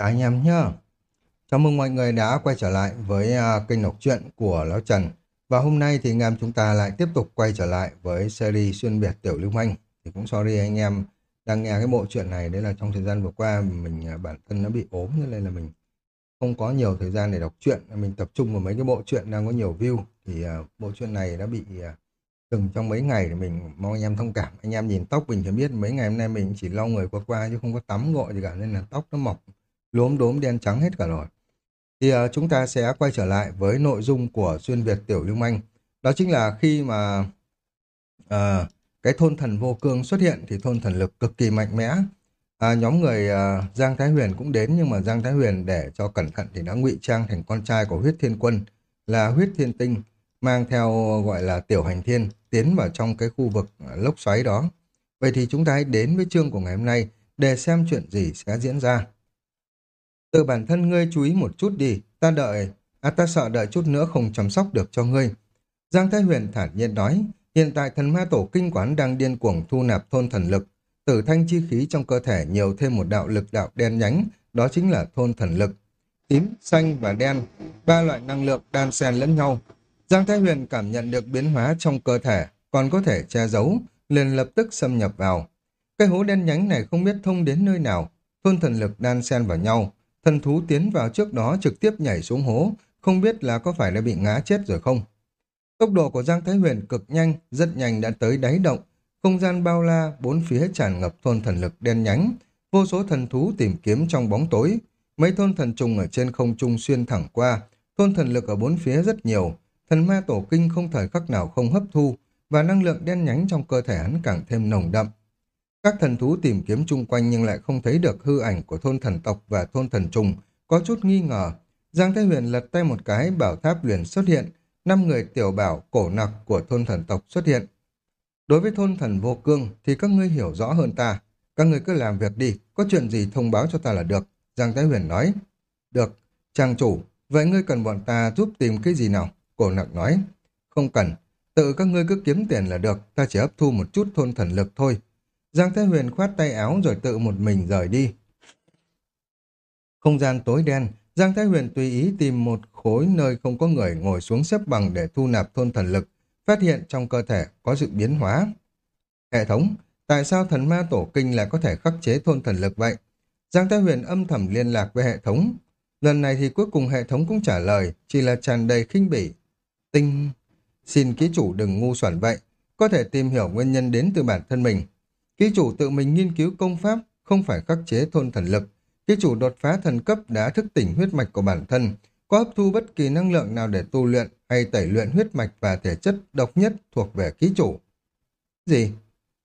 Cả anh em nhé Chào mừng mọi người đã quay trở lại với uh, kênh đọc truyện của Lão Trần. Và hôm nay thì anh em chúng ta lại tiếp tục quay trở lại với series xuyên biệt tiểu lưu manh. Thì cũng sorry anh em đang nghe cái bộ truyện này đấy là trong thời gian vừa qua mình uh, bản thân nó bị ốm nên là mình không có nhiều thời gian để đọc truyện. Mình tập trung vào mấy cái bộ truyện đang có nhiều view. Thì uh, bộ truyện này đã bị từng trong mấy ngày thì mình mong anh em thông cảm. Anh em nhìn tóc mình cho biết mấy ngày hôm nay mình chỉ lau người qua qua chứ không có tắm gội gì cả nên là tóc nó mọc lốm đốm đen trắng hết cả rồi. Thì uh, chúng ta sẽ quay trở lại với nội dung của xuyên Việt Tiểu Lưu Manh. Đó chính là khi mà uh, cái thôn thần vô cương xuất hiện thì thôn thần lực cực kỳ mạnh mẽ. À, nhóm người uh, Giang Thái Huyền cũng đến nhưng mà Giang Thái Huyền để cho cẩn thận thì đã ngụy trang thành con trai của huyết thiên quân là huyết thiên tinh mang theo gọi là tiểu hành thiên tiến vào trong cái khu vực lốc xoáy đó. Vậy thì chúng ta hãy đến với chương của ngày hôm nay để xem chuyện gì sẽ diễn ra. Tự bản thân ngươi chú ý một chút đi, ta đợi, à ta sợ đợi chút nữa không chăm sóc được cho ngươi. Giang Thái Huyền thản nhiên nói, hiện tại thần ma tổ kinh quán đang điên cuồng thu nạp thôn thần lực, tử thanh chi khí trong cơ thể nhiều thêm một đạo lực đạo đen nhánh, đó chính là thôn thần lực. Tím, xanh và đen, ba loại năng lượng đan xen lẫn nhau. Giang Thái Huyền cảm nhận được biến hóa trong cơ thể, còn có thể che giấu, liền lập tức xâm nhập vào. Cái hố đen nhánh này không biết thông đến nơi nào, thôn thần lực đan xen vào nhau, Thần thú tiến vào trước đó trực tiếp nhảy xuống hố, không biết là có phải đã bị ngã chết rồi không. Tốc độ của Giang Thái Huyền cực nhanh, rất nhanh đã tới đáy động. Không gian bao la, bốn phía tràn ngập thôn thần lực đen nhánh. Vô số thần thú tìm kiếm trong bóng tối. Mấy thôn thần trùng ở trên không trung xuyên thẳng qua. Thôn thần lực ở bốn phía rất nhiều. Thần ma tổ kinh không thời khắc nào không hấp thu, và năng lượng đen nhánh trong cơ thể hắn càng thêm nồng đậm. Các thần thú tìm kiếm chung quanh nhưng lại không thấy được hư ảnh của thôn thần tộc và thôn thần trùng, có chút nghi ngờ. Giang Thái Huyền lật tay một cái, bảo tháp liền xuất hiện, năm người tiểu bảo cổ nặc của thôn thần tộc xuất hiện. Đối với thôn thần vô cương thì các ngươi hiểu rõ hơn ta. Các ngươi cứ làm việc đi, có chuyện gì thông báo cho ta là được. Giang Thái Huyền nói. Được, trang chủ, vậy ngươi cần bọn ta giúp tìm cái gì nào? Cổ nặc nói. Không cần, tự các ngươi cứ kiếm tiền là được, ta chỉ hấp thu một chút thôn thần lực thôi. Giang Thái Huyền khoát tay áo rồi tự một mình rời đi. Không gian tối đen, Giang Thái Huyền tùy ý tìm một khối nơi không có người ngồi xuống xếp bằng để thu nạp thôn thần lực, phát hiện trong cơ thể có sự biến hóa. Hệ thống, tại sao thần ma tổ kinh lại có thể khắc chế thôn thần lực vậy? Giang Thái Huyền âm thầm liên lạc với hệ thống. Lần này thì cuối cùng hệ thống cũng trả lời, chỉ là tràn đầy khinh bỉ. Tinh, xin ký chủ đừng ngu xuẩn vậy, có thể tìm hiểu nguyên nhân đến từ bản thân mình. Ký chủ tự mình nghiên cứu công pháp, không phải khắc chế thôn thần lực. Ký chủ đột phá thần cấp đã thức tỉnh huyết mạch của bản thân, có hấp thu bất kỳ năng lượng nào để tu luyện hay tẩy luyện huyết mạch và thể chất độc nhất thuộc về ký chủ. Gì?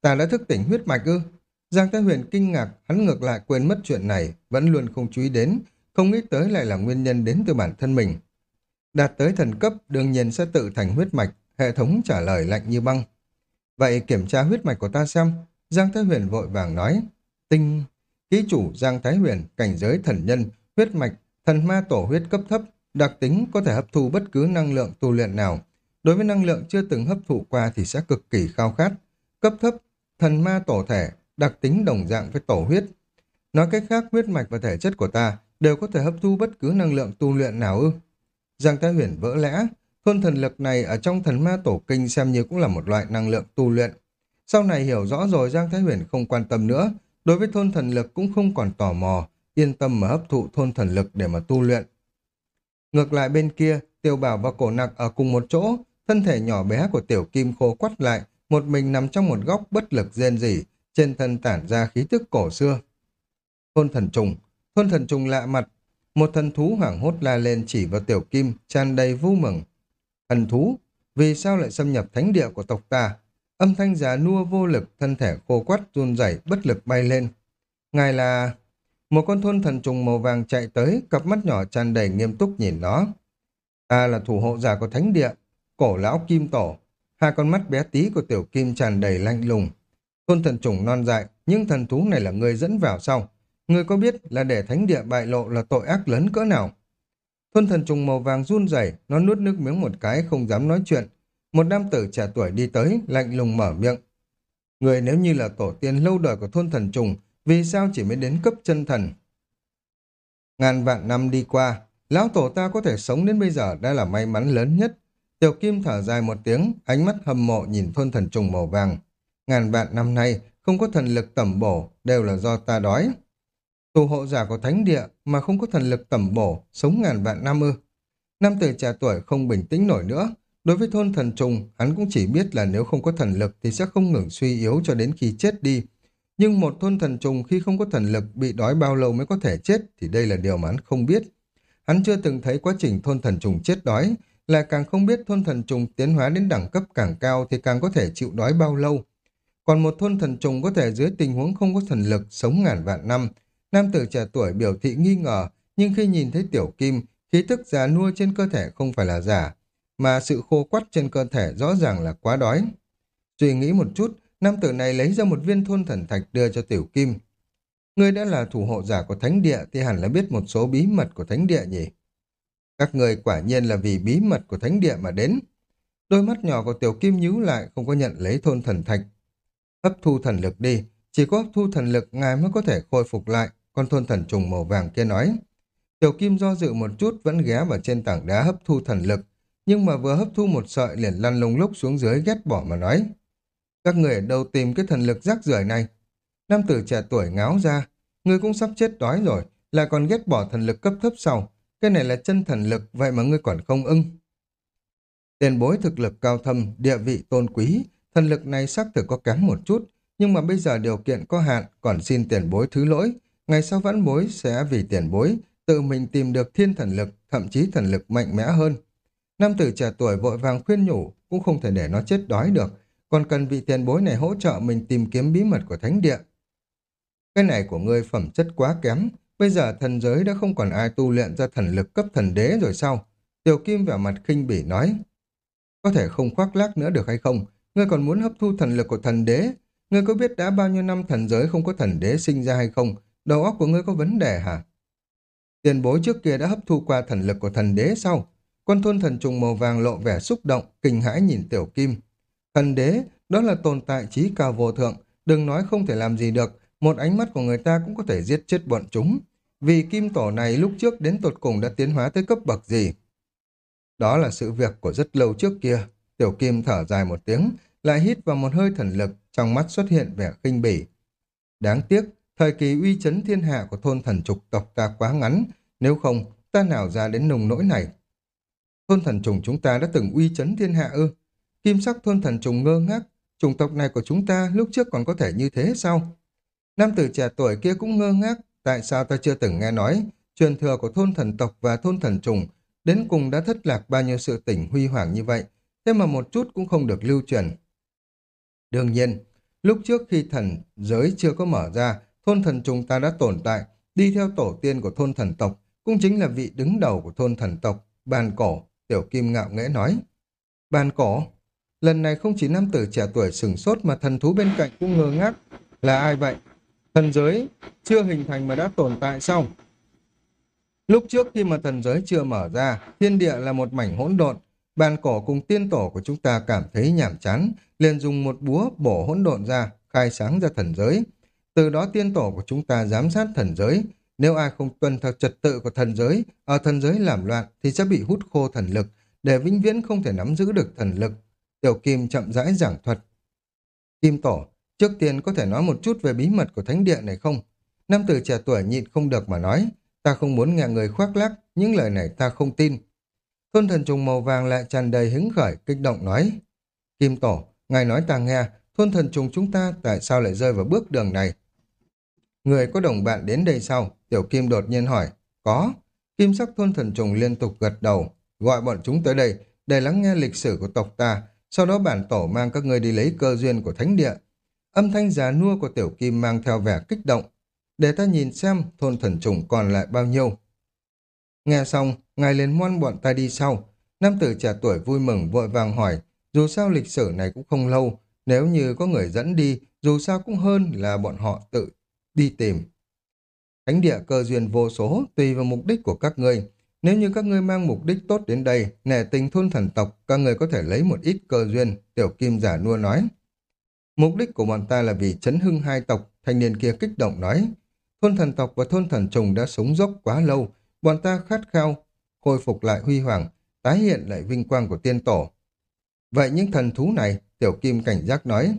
Ta đã thức tỉnh huyết mạch ư? Giang Thái Huyền kinh ngạc, hắn ngược lại quên mất chuyện này, vẫn luôn không chú ý đến, không nghĩ tới lại là nguyên nhân đến từ bản thân mình. Đạt tới thần cấp đương nhiên sẽ tự thành huyết mạch, hệ thống trả lời lạnh như băng. Vậy kiểm tra huyết mạch của ta xem, Giang Thái Huyền vội vàng nói, tinh, ký chủ Giang Thái Huyền, cảnh giới thần nhân, huyết mạch, thần ma tổ huyết cấp thấp, đặc tính có thể hấp thu bất cứ năng lượng tu luyện nào. Đối với năng lượng chưa từng hấp thụ qua thì sẽ cực kỳ khao khát. Cấp thấp, thần ma tổ thể, đặc tính đồng dạng với tổ huyết. Nói cách khác, huyết mạch và thể chất của ta đều có thể hấp thu bất cứ năng lượng tu luyện nào ư. Giang Thái Huyền vỡ lẽ, thôn thần lực này ở trong thần ma tổ kinh xem như cũng là một loại năng lượng tu luyện. Sau này hiểu rõ rồi Giang Thái Huyền không quan tâm nữa, đối với thôn thần lực cũng không còn tò mò, yên tâm mà hấp thụ thôn thần lực để mà tu luyện. Ngược lại bên kia, tiêu Bảo và Cổ Nặc ở cùng một chỗ, thân thể nhỏ bé của Tiểu Kim khô quắt lại, một mình nằm trong một góc bất lực rên rỉ, trên thân tản ra khí tức cổ xưa. Thôn thần trùng, thôn thần trùng lạ mặt, một thần thú hoảng hốt la lên chỉ vào Tiểu Kim, tràn đầy vui mừng. Thần thú, vì sao lại xâm nhập thánh địa của tộc ta? Âm thanh già nua vô lực, thân thể khô quắt run rẩy bất lực bay lên. Ngài là... Một con thôn thần trùng màu vàng chạy tới, cặp mắt nhỏ tràn đầy nghiêm túc nhìn nó. Ta là thủ hộ giả của thánh địa, cổ lão kim tổ. Hai con mắt bé tí của tiểu kim tràn đầy lanh lùng. Thôn thần trùng non dại, nhưng thần thú này là người dẫn vào sau. Người có biết là để thánh địa bại lộ là tội ác lớn cỡ nào? Thôn thần trùng màu vàng run rẩy, nó nuốt nước miếng một cái không dám nói chuyện, một nam tử trẻ tuổi đi tới, lạnh lùng mở miệng. Người nếu như là tổ tiên lâu đời của thôn thần trùng, vì sao chỉ mới đến cấp chân thần? Ngàn vạn năm đi qua, lão tổ ta có thể sống đến bây giờ đã là may mắn lớn nhất. Tiểu Kim thở dài một tiếng, ánh mắt hâm mộ nhìn thôn thần trùng màu vàng. Ngàn vạn năm nay, không có thần lực tẩm bổ, đều là do ta đói. Tù hộ giả của thánh địa mà không có thần lực tẩm bổ, sống ngàn vạn năm ư. Nam tử trẻ tuổi không bình tĩnh nổi nữa. Đối với thôn thần trùng, hắn cũng chỉ biết là nếu không có thần lực thì sẽ không ngừng suy yếu cho đến khi chết đi. Nhưng một thôn thần trùng khi không có thần lực bị đói bao lâu mới có thể chết thì đây là điều mà hắn không biết. Hắn chưa từng thấy quá trình thôn thần trùng chết đói, lại càng không biết thôn thần trùng tiến hóa đến đẳng cấp càng cao thì càng có thể chịu đói bao lâu. Còn một thôn thần trùng có thể dưới tình huống không có thần lực sống ngàn vạn năm. Nam tử trẻ tuổi biểu thị nghi ngờ, nhưng khi nhìn thấy tiểu kim, khí tức già nua trên cơ thể không phải là giả, mà sự khô quắt trên cơ thể rõ ràng là quá đói. Suy nghĩ một chút, nam tử này lấy ra một viên thôn thần thạch đưa cho tiểu kim. Ngươi đã là thủ hộ giả của thánh địa thì hẳn là biết một số bí mật của thánh địa nhỉ? Các người quả nhiên là vì bí mật của thánh địa mà đến. Đôi mắt nhỏ của tiểu kim nhíu lại không có nhận lấy thôn thần thạch. Hấp thu thần lực đi, chỉ có hấp thu thần lực ngài mới có thể khôi phục lại, con thôn thần trùng màu vàng kia nói. Tiểu kim do dự một chút vẫn ghé vào trên tảng đá hấp thu thần lực, nhưng mà vừa hấp thu một sợi liền lăn lông lúc xuống dưới ghét bỏ mà nói. Các người ở đâu tìm cái thần lực rác rưởi này? Nam tử trẻ tuổi ngáo ra, người cũng sắp chết đói rồi, lại còn ghét bỏ thần lực cấp thấp sau. Cái này là chân thần lực, vậy mà ngươi còn không ưng. Tiền bối thực lực cao thâm, địa vị tôn quý, thần lực này xác thực có kém một chút, nhưng mà bây giờ điều kiện có hạn, còn xin tiền bối thứ lỗi. Ngày sau vãn bối sẽ vì tiền bối, tự mình tìm được thiên thần lực, thậm chí thần lực mạnh mẽ hơn. Nam tử trẻ tuổi vội vàng khuyên nhủ, cũng không thể để nó chết đói được, còn cần vị tiền bối này hỗ trợ mình tìm kiếm bí mật của thánh địa. Cái này của ngươi phẩm chất quá kém, bây giờ thần giới đã không còn ai tu luyện ra thần lực cấp thần đế rồi sao? Tiểu Kim vẻ mặt khinh bỉ nói, có thể không khoác lác nữa được hay không? Ngươi còn muốn hấp thu thần lực của thần đế? Ngươi có biết đã bao nhiêu năm thần giới không có thần đế sinh ra hay không? Đầu óc của ngươi có vấn đề hả? Tiền bối trước kia đã hấp thu qua thần lực của thần đế sau. Con thôn thần trùng màu vàng lộ vẻ xúc động, kinh hãi nhìn tiểu kim. Thần đế, đó là tồn tại trí cao vô thượng, đừng nói không thể làm gì được, một ánh mắt của người ta cũng có thể giết chết bọn chúng. Vì kim tổ này lúc trước đến tột cùng đã tiến hóa tới cấp bậc gì? Đó là sự việc của rất lâu trước kia. Tiểu kim thở dài một tiếng, lại hít vào một hơi thần lực, trong mắt xuất hiện vẻ khinh bỉ. Đáng tiếc, thời kỳ uy chấn thiên hạ của thôn thần trục tộc ta quá ngắn, nếu không, ta nào ra đến nồng nỗi này. Thôn thần trùng chúng ta đã từng uy chấn thiên hạ ư? Kim sắc thôn thần trùng ngơ ngác, chủng tộc này của chúng ta lúc trước còn có thể như thế sao? Nam tử trẻ tuổi kia cũng ngơ ngác, tại sao ta chưa từng nghe nói, truyền thừa của thôn thần tộc và thôn thần trùng đến cùng đã thất lạc bao nhiêu sự tỉnh huy hoàng như vậy, thế mà một chút cũng không được lưu truyền. Đương nhiên, lúc trước khi thần giới chưa có mở ra, thôn thần trùng ta đã tồn tại, đi theo tổ tiên của thôn thần tộc, cũng chính là vị đứng đầu của thôn thần tộc, bàn cổ, tiểu kim ngạo nghễ nói. Bàn cổ, lần này không chỉ nam tử trẻ tuổi sừng sốt mà thần thú bên cạnh cũng ngơ ngác. Là ai vậy? Thần giới chưa hình thành mà đã tồn tại sao? Lúc trước khi mà thần giới chưa mở ra, thiên địa là một mảnh hỗn độn, bàn cổ cùng tiên tổ của chúng ta cảm thấy nhảm chán, liền dùng một búa bổ hỗn độn ra, khai sáng ra thần giới. Từ đó tiên tổ của chúng ta giám sát thần giới, nếu ai không tuân theo trật tự của thần giới, ở thần giới làm loạn thì sẽ bị hút khô thần lực, để vĩnh viễn không thể nắm giữ được thần lực. Tiểu Kim chậm rãi giảng thuật. Kim Tổ, trước tiên có thể nói một chút về bí mật của thánh địa này không? Nam tử trẻ tuổi nhịn không được mà nói, ta không muốn nghe người khoác lác, những lời này ta không tin. Thôn thần trùng màu vàng lại tràn đầy hứng khởi, kích động nói. Kim Tổ, ngài nói ta nghe, thôn thần trùng chúng ta tại sao lại rơi vào bước đường này? Người có đồng bạn đến đây sau, Tiểu Kim đột nhiên hỏi. Có. Kim sắc thôn thần trùng liên tục gật đầu. Gọi bọn chúng tới đây, để lắng nghe lịch sử của tộc ta. Sau đó bản tổ mang các ngươi đi lấy cơ duyên của thánh địa. Âm thanh già nua của Tiểu Kim mang theo vẻ kích động. Để ta nhìn xem thôn thần trùng còn lại bao nhiêu. Nghe xong, ngài liền ngoan bọn ta đi sau. Nam tử trẻ tuổi vui mừng vội vàng hỏi, dù sao lịch sử này cũng không lâu, nếu như có người dẫn đi, dù sao cũng hơn là bọn họ tự đi tìm. Thánh địa cơ duyên vô số, tùy vào mục đích của các ngươi. Nếu như các ngươi mang mục đích tốt đến đây, nể tình thôn thần tộc, các ngươi có thể lấy một ít cơ duyên, tiểu kim giả nua nói. Mục đích của bọn ta là vì chấn hưng hai tộc, thanh niên kia kích động nói. Thôn thần tộc và thôn thần trùng đã sống dốc quá lâu, bọn ta khát khao, khôi phục lại huy hoàng, tái hiện lại vinh quang của tiên tổ. Vậy những thần thú này, Tiểu Kim cảnh giác nói,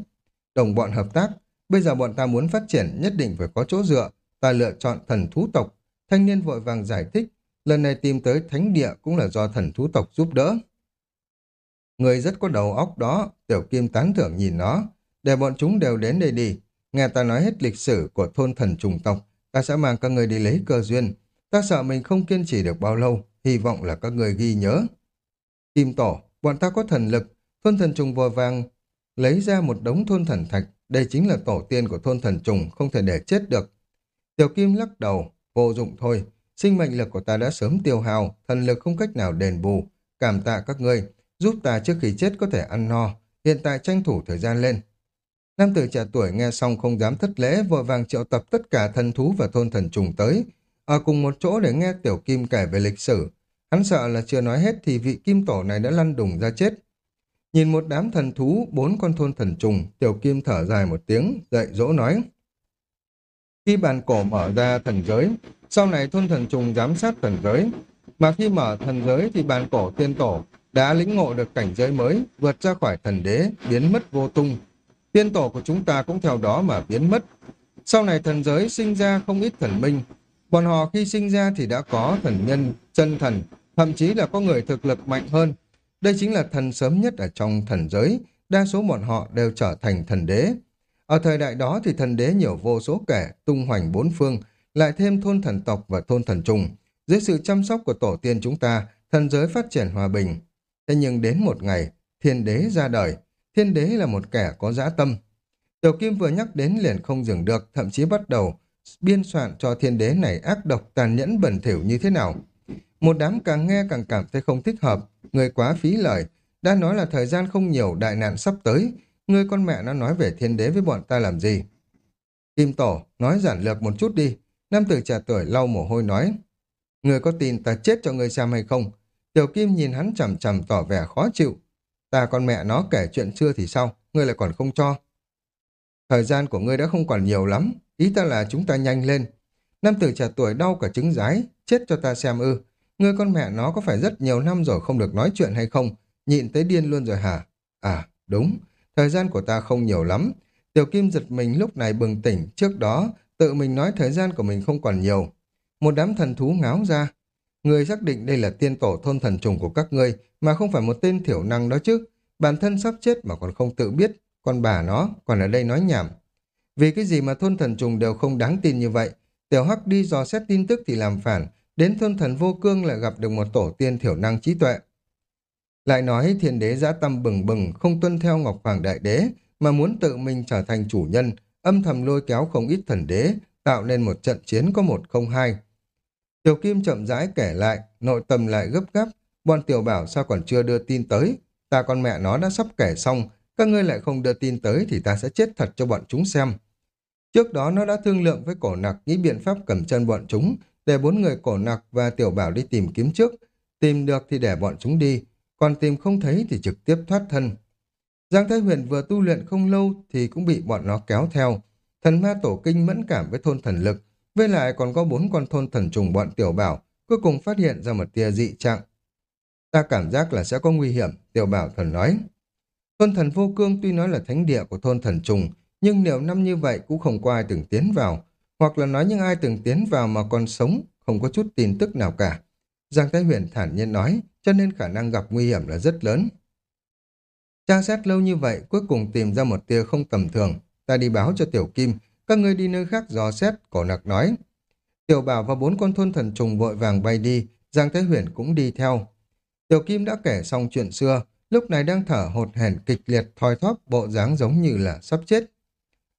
đồng bọn hợp tác, bây giờ bọn ta muốn phát triển nhất định phải có chỗ dựa, ta lựa chọn thần thú tộc. Thanh niên vội vàng giải thích, lần này tìm tới thánh địa cũng là do thần thú tộc giúp đỡ. Người rất có đầu óc đó, Tiểu Kim tán thưởng nhìn nó, để bọn chúng đều đến đây đi. Nghe ta nói hết lịch sử của thôn thần trùng tộc, ta sẽ mang các người đi lấy cơ duyên. Ta sợ mình không kiên trì được bao lâu, hy vọng là các người ghi nhớ. Kim tổ, bọn ta có thần lực, thôn thần trùng vội vàng lấy ra một đống thôn thần thạch, đây chính là tổ tiên của thôn thần trùng, không thể để chết được. Tiểu Kim lắc đầu, vô dụng thôi, sinh mệnh lực của ta đã sớm tiêu hao, thần lực không cách nào đền bù, cảm tạ các ngươi, giúp ta trước khi chết có thể ăn no, hiện tại tranh thủ thời gian lên. Nam tử trẻ tuổi nghe xong không dám thất lễ, vội vàng triệu tập tất cả thần thú và thôn thần trùng tới, ở cùng một chỗ để nghe Tiểu Kim kể về lịch sử. Hắn sợ là chưa nói hết thì vị kim tổ này đã lăn đùng ra chết. Nhìn một đám thần thú, bốn con thôn thần trùng, Tiểu Kim thở dài một tiếng, dạy dỗ nói. Khi bàn cổ mở ra thần giới, sau này thôn thần trùng giám sát thần giới. Mà khi mở thần giới thì bàn cổ tiên tổ đã lĩnh ngộ được cảnh giới mới, vượt ra khỏi thần đế, biến mất vô tung. Tiên tổ của chúng ta cũng theo đó mà biến mất. Sau này thần giới sinh ra không ít thần minh. Bọn họ khi sinh ra thì đã có thần nhân, chân thần, thậm chí là có người thực lực mạnh hơn. Đây chính là thần sớm nhất ở trong thần giới, đa số bọn họ đều trở thành thần đế. Ở thời đại đó thì thần đế nhiều vô số kẻ, tung hoành bốn phương, lại thêm thôn thần tộc và thôn thần trùng. Dưới sự chăm sóc của tổ tiên chúng ta, thần giới phát triển hòa bình. Thế nhưng đến một ngày, thiên đế ra đời. Thiên đế là một kẻ có dã tâm. Tiểu Kim vừa nhắc đến liền không dừng được, thậm chí bắt đầu biên soạn cho thiên đế này ác độc tàn nhẫn bẩn thỉu như thế nào. Một đám càng nghe càng cảm thấy không thích hợp, người quá phí lời, đã nói là thời gian không nhiều đại nạn sắp tới, người con mẹ nó nói về thiên đế với bọn ta làm gì. Kim Tổ, nói giản lược một chút đi, nam tử trẻ tuổi lau mồ hôi nói, người có tin ta chết cho người xem hay không? Tiểu Kim nhìn hắn chầm chầm tỏ vẻ khó chịu. Ta con mẹ nó kể chuyện xưa thì sao, ngươi lại còn không cho. Thời gian của ngươi đã không còn nhiều lắm, ý ta là chúng ta nhanh lên. Nam tử trẻ tuổi đau cả trứng rái, chết cho ta xem ư. Ngươi con mẹ nó có phải rất nhiều năm rồi không được nói chuyện hay không? Nhịn tới điên luôn rồi hả? À, đúng, thời gian của ta không nhiều lắm. Tiểu Kim giật mình lúc này bừng tỉnh, trước đó tự mình nói thời gian của mình không còn nhiều. Một đám thần thú ngáo ra. Người xác định đây là tiên tổ thôn thần trùng của các ngươi, mà không phải một tên thiểu năng đó chứ. Bản thân sắp chết mà còn không tự biết, còn bà nó còn ở đây nói nhảm. Vì cái gì mà thôn thần trùng đều không đáng tin như vậy, Tiểu Hắc đi dò xét tin tức thì làm phản, đến thôn thần vô cương lại gặp được một tổ tiên thiểu năng trí tuệ. Lại nói thiên đế giã tâm bừng bừng, không tuân theo Ngọc Hoàng Đại Đế, mà muốn tự mình trở thành chủ nhân, âm thầm lôi kéo không ít thần đế, tạo nên một trận chiến có một không hai. Tiểu Kim chậm rãi kể lại, nội tâm lại gấp gáp, bọn tiểu bảo sao còn chưa đưa tin tới, ta con mẹ nó đã sắp kể xong, các ngươi lại không đưa tin tới thì ta sẽ chết thật cho bọn chúng xem. Trước đó nó đã thương lượng với cổ nặc nghĩ biện pháp cầm chân bọn chúng, để bốn người cổ nặc và tiểu bảo đi tìm kiếm trước. Tìm được thì để bọn chúng đi, còn tìm không thấy thì trực tiếp thoát thân. Giang Thái Huyền vừa tu luyện không lâu thì cũng bị bọn nó kéo theo. Thần ma tổ kinh mẫn cảm với thôn thần lực, với lại còn có bốn con thôn thần trùng bọn tiểu bảo, cuối cùng phát hiện ra một tia dị trạng. Ta cảm giác là sẽ có nguy hiểm, tiểu bảo thần nói. Thôn thần vô cương tuy nói là thánh địa của thôn thần trùng, nhưng nhiều năm như vậy cũng không có ai từng tiến vào, hoặc là nói những ai từng tiến vào mà còn sống, không có chút tin tức nào cả. Giang Thái Huyền thản nhiên nói, cho nên khả năng gặp nguy hiểm là rất lớn. Tra xét lâu như vậy, cuối cùng tìm ra một tia không tầm thường. Ta đi báo cho Tiểu Kim, các ngươi đi nơi khác dò xét, cổ nặc nói. Tiểu Bảo và bốn con thôn thần trùng vội vàng bay đi, Giang Thế Huyền cũng đi theo. Tiểu Kim đã kể xong chuyện xưa, lúc này đang thở hột hển kịch liệt thoi thóp bộ dáng giống như là sắp chết.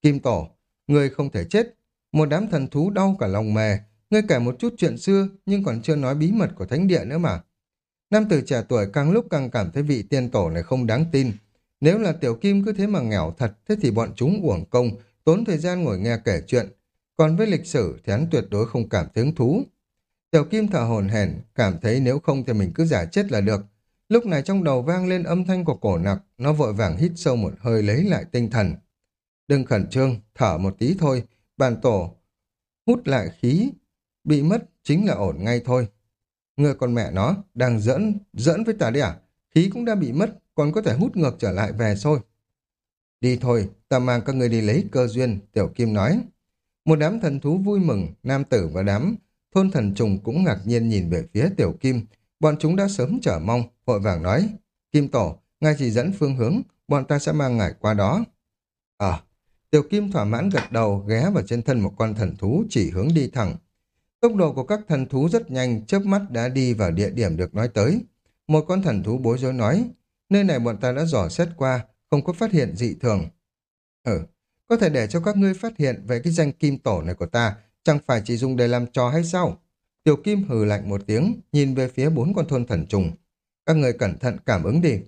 Kim Tổ, ngươi không thể chết, một đám thần thú đau cả lòng mề, ngươi kể một chút chuyện xưa nhưng còn chưa nói bí mật của thánh địa nữa mà. Nam tử trẻ tuổi càng lúc càng cảm thấy vị tiên tổ này không đáng tin. Nếu là tiểu kim cứ thế mà nghèo thật, thế thì bọn chúng uổng công, tốn thời gian ngồi nghe kể chuyện. Còn với lịch sử thì hắn tuyệt đối không cảm thấy hứng thú. Tiểu kim thở hồn hển, cảm thấy nếu không thì mình cứ giả chết là được. Lúc này trong đầu vang lên âm thanh của cổ nặc, nó vội vàng hít sâu một hơi lấy lại tinh thần. Đừng khẩn trương, thở một tí thôi, Bàn tổ hút lại khí, bị mất chính là ổn ngay thôi. Người con mẹ nó, đang giỡn, giỡn với ta đi à? Khí cũng đã bị mất, còn có thể hút ngược trở lại về thôi. Đi thôi, ta mang các người đi lấy cơ duyên, Tiểu Kim nói. Một đám thần thú vui mừng, nam tử và đám thôn thần trùng cũng ngạc nhiên nhìn về phía Tiểu Kim. Bọn chúng đã sớm chờ mong, vội vàng nói. Kim Tổ, ngài chỉ dẫn phương hướng, bọn ta sẽ mang ngài qua đó. Ờ, Tiểu Kim thỏa mãn gật đầu ghé vào trên thân một con thần thú chỉ hướng đi thẳng. Tốc độ của các thần thú rất nhanh, chớp mắt đã đi vào địa điểm được nói tới. Một con thần thú bối rối nói, nơi này bọn ta đã dò xét qua, không có phát hiện dị thường. Ừ, có thể để cho các ngươi phát hiện về cái danh kim tổ này của ta, chẳng phải chỉ dùng để làm trò hay sao? Tiểu Kim hừ lạnh một tiếng, nhìn về phía bốn con thôn thần trùng. Các người cẩn thận cảm ứng đi.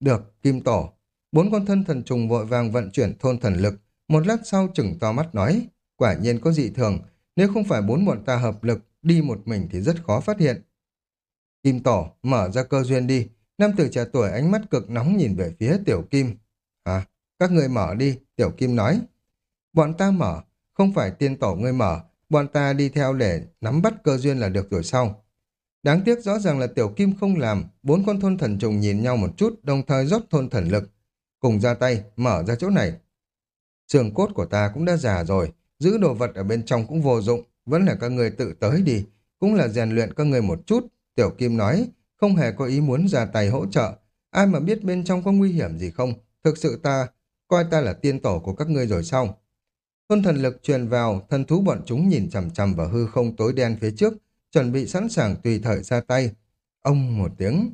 Được, Kim Tổ. Bốn con thân thần trùng vội vàng vận chuyển thôn thần lực. Một lát sau chừng to mắt nói, quả nhiên có dị thường. Nếu không phải bốn bọn ta hợp lực, đi một mình thì rất khó phát hiện. Kim Tổ, mở ra cơ duyên đi. Nam tử trẻ tuổi ánh mắt cực nóng nhìn về phía Tiểu Kim. À, các người mở đi, Tiểu Kim nói. Bọn ta mở, không phải tiên tổ ngươi mở, bọn ta đi theo để nắm bắt cơ duyên là được rồi sau. Đáng tiếc rõ ràng là Tiểu Kim không làm, bốn con thôn thần trùng nhìn nhau một chút, đồng thời rót thôn thần lực. Cùng ra tay, mở ra chỗ này. Sườn cốt của ta cũng đã già rồi, giữ đồ vật ở bên trong cũng vô dụng, vẫn là các người tự tới đi, cũng là rèn luyện các người một chút. Tiểu Kim nói, không hề có ý muốn ra tay hỗ trợ. Ai mà biết bên trong có nguy hiểm gì không? Thực sự ta, coi ta là tiên tổ của các ngươi rồi sao? Thôn thần lực truyền vào, thần thú bọn chúng nhìn chằm chằm vào hư không tối đen phía trước, chuẩn bị sẵn sàng tùy thời ra tay. Ông một tiếng.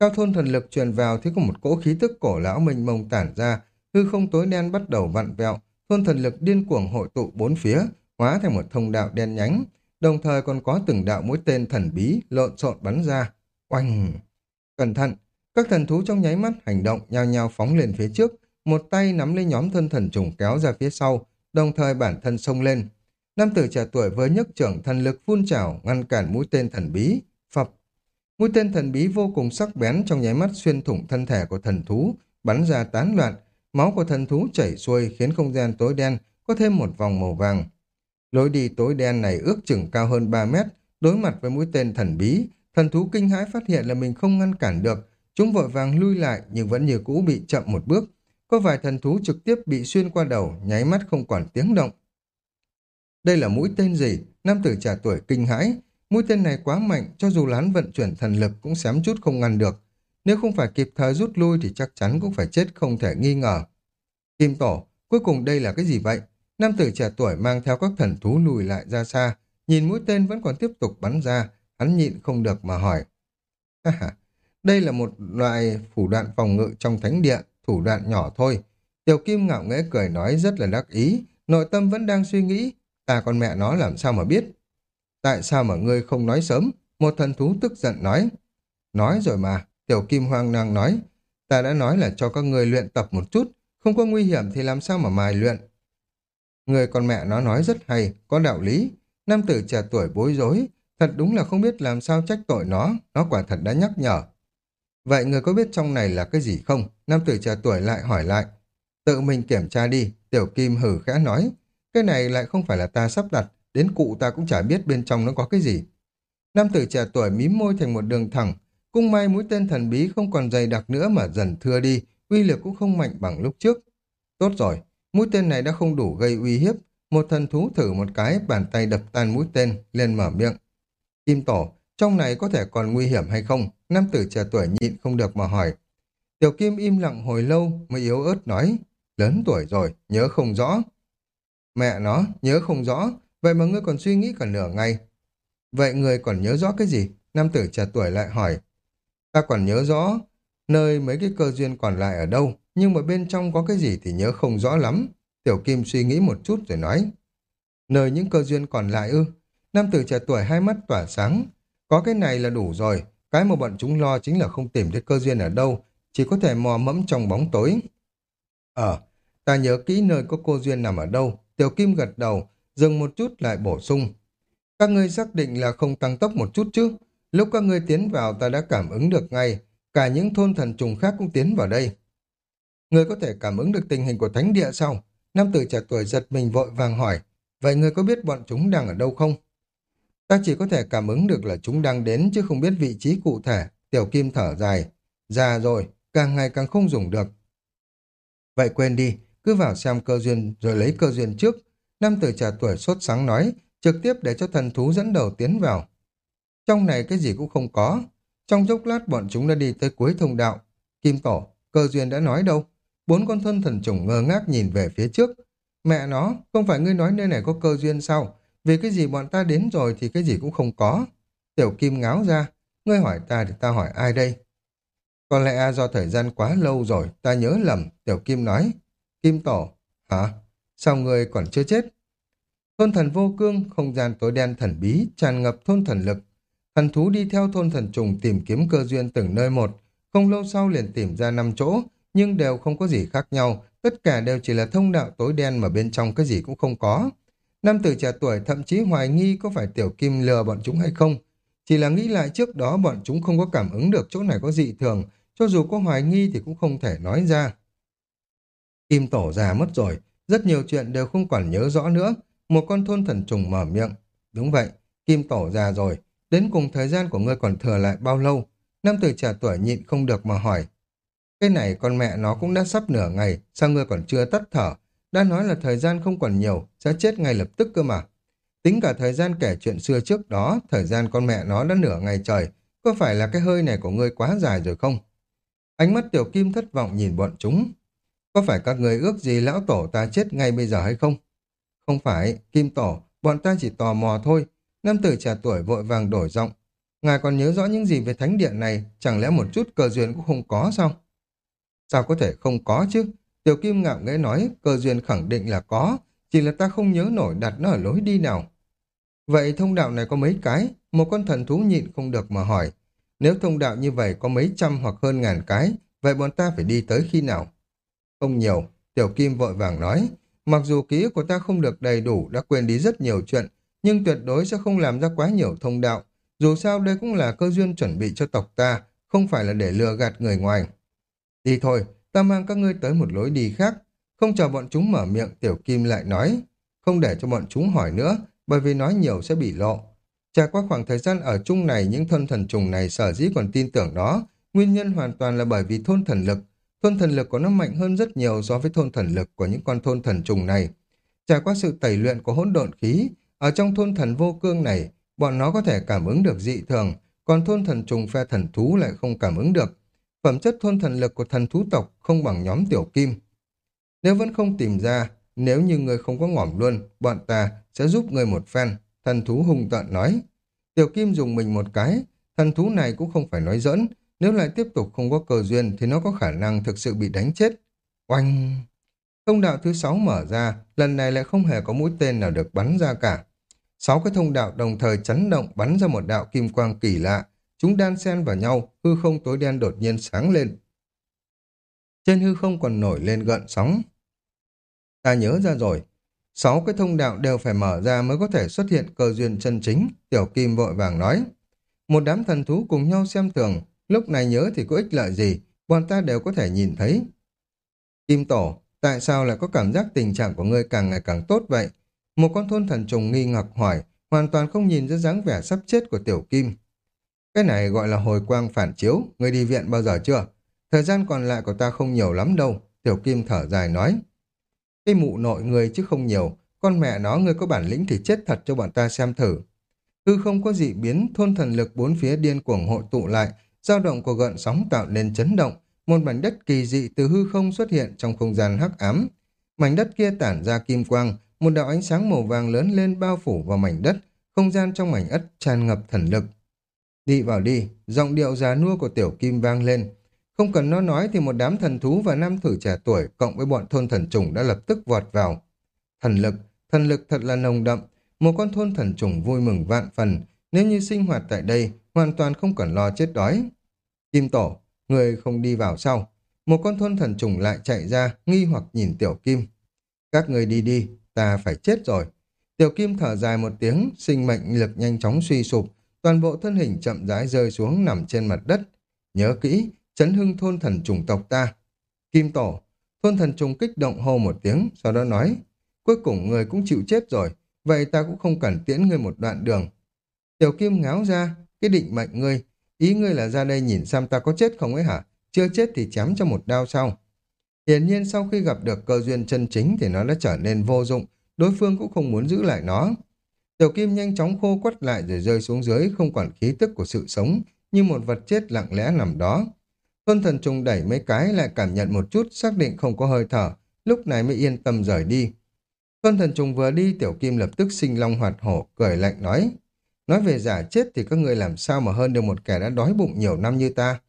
Cao thôn thần lực truyền vào thì có một cỗ khí tức cổ lão mênh mông tản ra, hư không tối đen bắt đầu vặn vẹo, thôn thần lực điên cuồng hội tụ bốn phía, hóa thành một thông đạo đen nhánh, đồng thời còn có từng đạo mũi tên thần bí lộn xộn bắn ra. Oanh! Cẩn thận! Các thần thú trong nháy mắt hành động nhao nhao phóng lên phía trước, một tay nắm lấy nhóm thân thần trùng kéo ra phía sau, đồng thời bản thân xông lên. Nam tử trẻ tuổi với nhấc trưởng thần lực phun trào ngăn cản mũi tên thần bí, phập. Mũi tên thần bí vô cùng sắc bén trong nháy mắt xuyên thủng thân thể của thần thú, bắn ra tán loạn, máu của thần thú chảy xuôi khiến không gian tối đen có thêm một vòng màu vàng. Lối đi tối đen này ước chừng cao hơn 3 mét, đối mặt với mũi tên thần bí, thần thú kinh hãi phát hiện là mình không ngăn cản được, chúng vội vàng lui lại nhưng vẫn như cũ bị chậm một bước, có vài thần thú trực tiếp bị xuyên qua đầu, nháy mắt không còn tiếng động. Đây là mũi tên gì? Nam tử trẻ tuổi kinh hãi. Mũi tên này quá mạnh, cho dù lán vận chuyển thần lực cũng xém chút không ngăn được. Nếu không phải kịp thời rút lui thì chắc chắn cũng phải chết không thể nghi ngờ. Kim tổ, cuối cùng đây là cái gì vậy? Nam tử trẻ tuổi mang theo các thần thú lùi lại ra xa, nhìn mũi tên vẫn còn tiếp tục bắn ra, hắn nhịn không được mà hỏi. đây là một loại phủ đoạn phòng ngự trong thánh địa, thủ đoạn nhỏ thôi. Tiểu Kim ngạo nghễ cười nói rất là đắc ý, nội tâm vẫn đang suy nghĩ, ta con mẹ nó làm sao mà biết. Tại sao mà ngươi không nói sớm? Một thần thú tức giận nói. Nói rồi mà, Tiểu Kim hoang nàng nói, ta đã nói là cho các ngươi luyện tập một chút, không có nguy hiểm thì làm sao mà mài luyện. Người con mẹ nó nói rất hay, có đạo lý. Nam tử trẻ tuổi bối rối, thật đúng là không biết làm sao trách tội nó, nó quả thật đã nhắc nhở. Vậy người có biết trong này là cái gì không? Nam tử trẻ tuổi lại hỏi lại. Tự mình kiểm tra đi, tiểu kim hử khẽ nói. Cái này lại không phải là ta sắp đặt, đến cụ ta cũng chả biết bên trong nó có cái gì. Nam tử trẻ tuổi mím môi thành một đường thẳng, cung may mũi tên thần bí không còn dày đặc nữa mà dần thưa đi, uy lực cũng không mạnh bằng lúc trước. Tốt rồi, mũi tên này đã không đủ gây uy hiếp, một thần thú thử một cái, bàn tay đập tan mũi tên, lên mở miệng. Kim tổ, trong này có thể còn nguy hiểm hay không? Nam tử trẻ tuổi nhịn không được mà hỏi. Tiểu Kim im lặng hồi lâu mới yếu ớt nói, lớn tuổi rồi, nhớ không rõ. Mẹ nó, nhớ không rõ, vậy mà ngươi còn suy nghĩ cả nửa ngày. Vậy ngươi còn nhớ rõ cái gì? Nam tử trẻ tuổi lại hỏi. Ta còn nhớ rõ, nơi mấy cái cơ duyên còn lại ở đâu, nhưng mà bên trong có cái gì thì nhớ không rõ lắm. Tiểu Kim suy nghĩ một chút rồi nói. Nơi những cơ duyên còn lại ư? Nam tử trẻ tuổi hai mắt tỏa sáng. Có cái này là đủ rồi. Cái mà bọn chúng lo chính là không tìm thấy cơ duyên ở đâu, chỉ có thể mò mẫm trong bóng tối. Ờ, ta nhớ kỹ nơi có cô duyên nằm ở đâu. Tiểu Kim gật đầu, dừng một chút lại bổ sung. Các ngươi xác định là không tăng tốc một chút chứ. Lúc các ngươi tiến vào ta đã cảm ứng được ngay. Cả những thôn thần trùng khác cũng tiến vào đây. Ngươi có thể cảm ứng được tình hình của thánh địa sao? Nam tử trẻ tuổi giật mình vội vàng hỏi. Vậy ngươi có biết bọn chúng đang ở đâu không? Ta chỉ có thể cảm ứng được là chúng đang đến chứ không biết vị trí cụ thể. Tiểu Kim thở dài. Già rồi, càng ngày càng không dùng được. Vậy quên đi, cứ vào xem cơ duyên rồi lấy cơ duyên trước. Nam tử trẻ tuổi sốt sáng nói, trực tiếp để cho thần thú dẫn đầu tiến vào. Trong này cái gì cũng không có. Trong chốc lát bọn chúng đã đi tới cuối thông đạo. Kim Tổ, cơ duyên đã nói đâu. Bốn con thân thần trùng ngơ ngác nhìn về phía trước. Mẹ nó, không phải ngươi nói nơi này có cơ duyên sao? Vì cái gì bọn ta đến rồi thì cái gì cũng không có. Tiểu Kim ngáo ra, ngươi hỏi ta thì ta hỏi ai đây? Có lẽ do thời gian quá lâu rồi, ta nhớ lầm, Tiểu Kim nói. Kim Tổ, hả? Sao ngươi còn chưa chết? Thôn thần vô cương, không gian tối đen thần bí, tràn ngập thôn thần lực. Thần thú đi theo thôn thần trùng tìm kiếm cơ duyên từng nơi một, không lâu sau liền tìm ra năm chỗ, nhưng đều không có gì khác nhau, tất cả đều chỉ là thông đạo tối đen mà bên trong cái gì cũng không có. Nam tử trẻ tuổi thậm chí hoài nghi có phải tiểu kim lừa bọn chúng hay không. Chỉ là nghĩ lại trước đó bọn chúng không có cảm ứng được chỗ này có dị thường, cho dù có hoài nghi thì cũng không thể nói ra. Kim tổ già mất rồi, rất nhiều chuyện đều không còn nhớ rõ nữa. Một con thôn thần trùng mở miệng. Đúng vậy, Kim tổ già rồi, đến cùng thời gian của ngươi còn thừa lại bao lâu? Nam tử trẻ tuổi nhịn không được mà hỏi. Cái này con mẹ nó cũng đã sắp nửa ngày, sao ngươi còn chưa tắt thở? Đã nói là thời gian không còn nhiều, sẽ chết ngay lập tức cơ mà. Tính cả thời gian kể chuyện xưa trước đó, thời gian con mẹ nó đã nửa ngày trời, có phải là cái hơi này của ngươi quá dài rồi không? Ánh mắt tiểu kim thất vọng nhìn bọn chúng. Có phải các người ước gì lão tổ ta chết ngay bây giờ hay không? Không phải, kim tổ, bọn ta chỉ tò mò thôi. Nam tử trẻ tuổi vội vàng đổi giọng. Ngài còn nhớ rõ những gì về thánh điện này, chẳng lẽ một chút cờ duyên cũng không có sao? Sao có thể không có chứ? Tiểu Kim ngạo nghễ nói, cơ duyên khẳng định là có, chỉ là ta không nhớ nổi đặt nó ở lối đi nào. Vậy thông đạo này có mấy cái? Một con thần thú nhịn không được mà hỏi. Nếu thông đạo như vậy có mấy trăm hoặc hơn ngàn cái, vậy bọn ta phải đi tới khi nào? Không nhiều, Tiểu Kim vội vàng nói. Mặc dù ký ức của ta không được đầy đủ, đã quên đi rất nhiều chuyện, nhưng tuyệt đối sẽ không làm ra quá nhiều thông đạo. Dù sao đây cũng là cơ duyên chuẩn bị cho tộc ta, không phải là để lừa gạt người ngoài. Đi thôi, ta mang các ngươi tới một lối đi khác. Không chờ bọn chúng mở miệng, Tiểu Kim lại nói. Không để cho bọn chúng hỏi nữa, bởi vì nói nhiều sẽ bị lộ. Trải qua khoảng thời gian ở chung này, những thôn thần trùng này sở dĩ còn tin tưởng nó. Nguyên nhân hoàn toàn là bởi vì thôn thần lực. Thôn thần lực của nó mạnh hơn rất nhiều so với thôn thần lực của những con thôn thần trùng này. Trải qua sự tẩy luyện của hỗn độn khí, ở trong thôn thần vô cương này, bọn nó có thể cảm ứng được dị thường, còn thôn thần trùng phe thần thú lại không cảm ứng được phẩm chất thôn thần lực của thần thú tộc không bằng nhóm tiểu kim. Nếu vẫn không tìm ra, nếu như người không có ngỏm luôn, bọn ta sẽ giúp người một phen, thần thú hung tợn nói. Tiểu kim dùng mình một cái, thần thú này cũng không phải nói giỡn, nếu lại tiếp tục không có cờ duyên thì nó có khả năng thực sự bị đánh chết. Oanh! Thông đạo thứ sáu mở ra, lần này lại không hề có mũi tên nào được bắn ra cả. Sáu cái thông đạo đồng thời chấn động bắn ra một đạo kim quang kỳ lạ, Chúng đan xen vào nhau, hư không tối đen đột nhiên sáng lên. Trên hư không còn nổi lên gợn sóng. Ta nhớ ra rồi, sáu cái thông đạo đều phải mở ra mới có thể xuất hiện cơ duyên chân chính, Tiểu Kim vội vàng nói. Một đám thần thú cùng nhau xem tường, lúc này nhớ thì có ích lợi gì, bọn ta đều có thể nhìn thấy. Kim Tổ, tại sao lại có cảm giác tình trạng của ngươi càng ngày càng tốt vậy? Một con thôn thần trùng nghi ngạc hỏi, hoàn toàn không nhìn ra dáng vẻ sắp chết của Tiểu Kim. Cái này gọi là hồi quang phản chiếu, người đi viện bao giờ chưa? Thời gian còn lại của ta không nhiều lắm đâu, Tiểu Kim thở dài nói. Cái mụ nội người chứ không nhiều, con mẹ nó người có bản lĩnh thì chết thật cho bọn ta xem thử. Hư không có dị biến, thôn thần lực bốn phía điên cuồng hội tụ lại, dao động của gợn sóng tạo nên chấn động, một mảnh đất kỳ dị từ hư không xuất hiện trong không gian hắc ám. Mảnh đất kia tản ra kim quang, một đạo ánh sáng màu vàng lớn lên bao phủ vào mảnh đất, không gian trong mảnh ất tràn ngập thần lực. Đi vào đi, giọng điệu già nua của tiểu kim vang lên. Không cần nó nói thì một đám thần thú và nam thử trẻ tuổi cộng với bọn thôn thần trùng đã lập tức vọt vào. Thần lực, thần lực thật là nồng đậm. Một con thôn thần trùng vui mừng vạn phần. Nếu như sinh hoạt tại đây, hoàn toàn không cần lo chết đói. Kim tổ, người không đi vào sau. Một con thôn thần trùng lại chạy ra, nghi hoặc nhìn tiểu kim. Các người đi đi, ta phải chết rồi. Tiểu kim thở dài một tiếng, sinh mệnh lực nhanh chóng suy sụp, toàn bộ thân hình chậm rãi rơi xuống nằm trên mặt đất. Nhớ kỹ, chấn hưng thôn thần trùng tộc ta. Kim tổ, thôn thần trùng kích động hô một tiếng, sau đó nói, cuối cùng người cũng chịu chết rồi, vậy ta cũng không cần tiễn ngươi một đoạn đường. Tiểu Kim ngáo ra, cái định mệnh ngươi, ý ngươi là ra đây nhìn xem ta có chết không ấy hả? Chưa chết thì chém cho một đao sau. Hiển nhiên sau khi gặp được cơ duyên chân chính thì nó đã trở nên vô dụng, đối phương cũng không muốn giữ lại nó. Tiểu Kim nhanh chóng khô quắt lại rồi rơi xuống dưới, không còn khí tức của sự sống, như một vật chết lặng lẽ nằm đó. Tôn thần trùng đẩy mấy cái lại cảm nhận một chút, xác định không có hơi thở, lúc này mới yên tâm rời đi. Tôn thần trùng vừa đi, Tiểu Kim lập tức sinh long hoạt hổ, cười lạnh nói. Nói về giả chết thì các người làm sao mà hơn được một kẻ đã đói bụng nhiều năm như ta.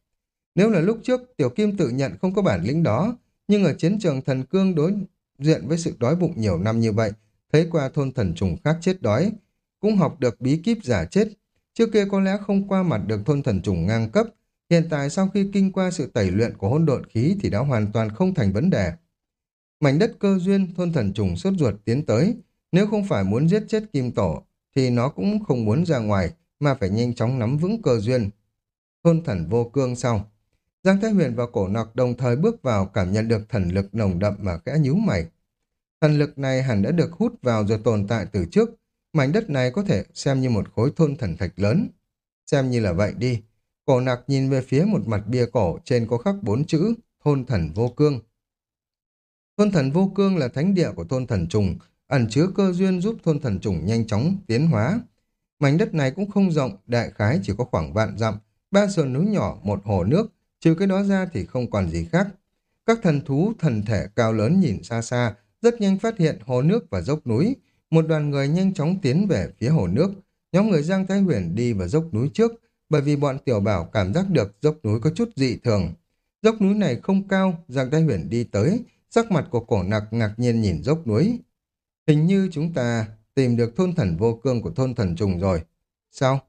Nếu là lúc trước, Tiểu Kim tự nhận không có bản lĩnh đó, nhưng ở chiến trường thần cương đối diện với sự đói bụng nhiều năm như vậy, thấy qua thôn thần trùng khác chết đói, cũng học được bí kíp giả chết. Trước kia có lẽ không qua mặt được thôn thần trùng ngang cấp, hiện tại sau khi kinh qua sự tẩy luyện của hỗn độn khí thì đã hoàn toàn không thành vấn đề. Mảnh đất cơ duyên, thôn thần trùng sốt ruột tiến tới, nếu không phải muốn giết chết kim tổ, thì nó cũng không muốn ra ngoài, mà phải nhanh chóng nắm vững cơ duyên. Thôn thần vô cương sau. Giang Thái Huyền và cổ nọc đồng thời bước vào cảm nhận được thần lực nồng đậm mà khẽ nhíu mày. Thần lực này hẳn đã được hút vào rồi tồn tại từ trước. Mảnh đất này có thể xem như một khối thôn thần thạch lớn. Xem như là vậy đi. Cổ nặc nhìn về phía một mặt bia cổ trên có khắc bốn chữ thôn thần vô cương. Thôn thần vô cương là thánh địa của thôn thần trùng, ẩn chứa cơ duyên giúp thôn thần trùng nhanh chóng tiến hóa. Mảnh đất này cũng không rộng, đại khái chỉ có khoảng vạn dặm, ba sườn núi nhỏ, một hồ nước, trừ cái đó ra thì không còn gì khác. Các thần thú, thần thể cao lớn nhìn xa xa, rất nhanh phát hiện hồ nước và dốc núi. Một đoàn người nhanh chóng tiến về phía hồ nước. Nhóm người Giang Thái Huyền đi vào dốc núi trước, bởi vì bọn tiểu bảo cảm giác được dốc núi có chút dị thường. Dốc núi này không cao, Giang Thái Huyền đi tới, sắc mặt của cổ nặc ngạc nhiên nhìn dốc núi. Hình như chúng ta tìm được thôn thần vô cương của thôn thần trùng rồi. Sao?